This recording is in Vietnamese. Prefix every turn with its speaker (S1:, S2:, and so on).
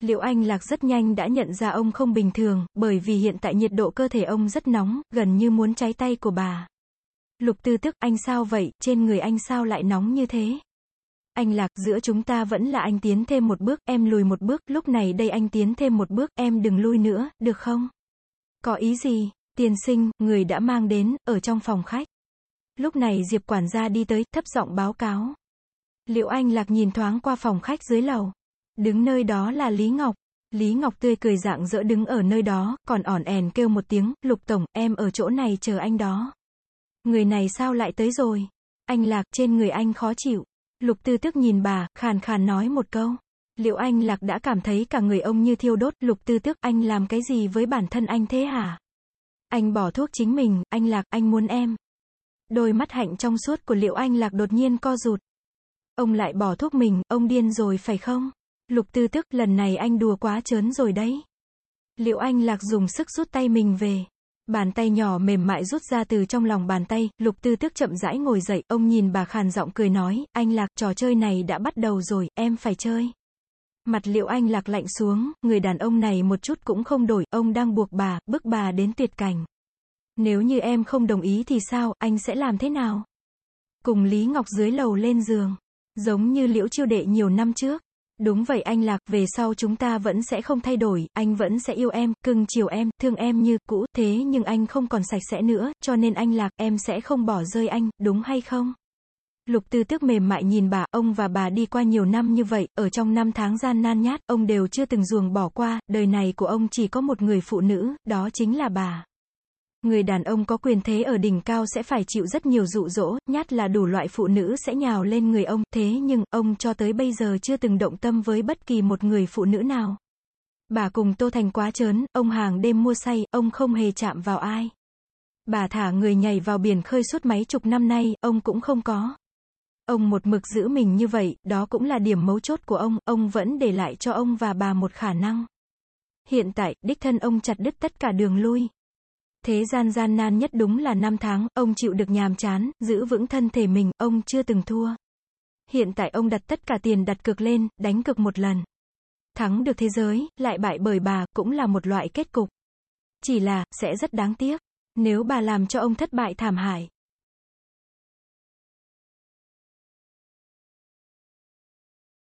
S1: Liệu Anh Lạc rất nhanh đã nhận ra ông không bình thường, bởi vì hiện tại nhiệt độ cơ thể ông rất nóng, gần như muốn cháy tay của bà. Lục tư tức, anh sao vậy, trên người anh sao lại nóng như thế? Anh Lạc, giữa chúng ta vẫn là anh tiến thêm một bước, em lùi một bước, lúc này đây anh tiến thêm một bước, em đừng lui nữa, được không? Có ý gì? Tiền sinh, người đã mang đến, ở trong phòng khách. Lúc này Diệp quản gia đi tới, thấp giọng báo cáo. Liệu anh Lạc nhìn thoáng qua phòng khách dưới lầu. Đứng nơi đó là Lý Ngọc. Lý Ngọc tươi cười dạng dỡ đứng ở nơi đó, còn ỏn ẻn kêu một tiếng, Lục Tổng, em ở chỗ này chờ anh đó. Người này sao lại tới rồi? Anh Lạc, trên người anh khó chịu. Lục Tư Tức nhìn bà, khàn khàn nói một câu. Liệu anh Lạc đã cảm thấy cả người ông như thiêu đốt, Lục Tư Tức, anh làm cái gì với bản thân anh thế hả? Anh bỏ thuốc chính mình, anh Lạc, anh muốn em. Đôi mắt hạnh trong suốt của Liệu Anh Lạc đột nhiên co rụt. Ông lại bỏ thuốc mình, ông điên rồi phải không? Lục tư tức, lần này anh đùa quá chớn rồi đấy. Liệu anh lạc dùng sức rút tay mình về. Bàn tay nhỏ mềm mại rút ra từ trong lòng bàn tay, lục tư tức chậm rãi ngồi dậy, ông nhìn bà khàn giọng cười nói, anh lạc, trò chơi này đã bắt đầu rồi, em phải chơi. Mặt liệu anh lạc lạnh xuống, người đàn ông này một chút cũng không đổi, ông đang buộc bà, bức bà đến tuyệt cảnh. Nếu như em không đồng ý thì sao, anh sẽ làm thế nào? Cùng Lý Ngọc dưới lầu lên giường. Giống như liễu chiêu đệ nhiều năm trước. Đúng vậy anh Lạc, về sau chúng ta vẫn sẽ không thay đổi, anh vẫn sẽ yêu em, cưng chiều em, thương em như cũ, thế nhưng anh không còn sạch sẽ nữa, cho nên anh Lạc, em sẽ không bỏ rơi anh, đúng hay không? Lục tư tước mềm mại nhìn bà, ông và bà đi qua nhiều năm như vậy, ở trong năm tháng gian nan nhát, ông đều chưa từng ruồng bỏ qua, đời này của ông chỉ có một người phụ nữ, đó chính là bà. Người đàn ông có quyền thế ở đỉnh cao sẽ phải chịu rất nhiều dụ dỗ, nhát là đủ loại phụ nữ sẽ nhào lên người ông, thế nhưng, ông cho tới bây giờ chưa từng động tâm với bất kỳ một người phụ nữ nào. Bà cùng Tô Thành quá chớn, ông hàng đêm mua say, ông không hề chạm vào ai. Bà thả người nhảy vào biển khơi suốt mấy chục năm nay, ông cũng không có. Ông một mực giữ mình như vậy, đó cũng là điểm mấu chốt của ông, ông vẫn để lại cho ông và bà một khả năng. Hiện tại, đích thân ông chặt đứt tất cả đường lui. Thế gian gian nan nhất đúng là năm tháng, ông chịu được nhàm chán, giữ vững thân thể mình, ông chưa từng thua. Hiện tại ông đặt tất cả tiền đặt cược lên, đánh cược một lần. Thắng được thế giới, lại bại bởi bà, cũng là một loại kết cục. Chỉ là, sẽ rất đáng tiếc. Nếu bà làm cho ông thất bại thảm hại.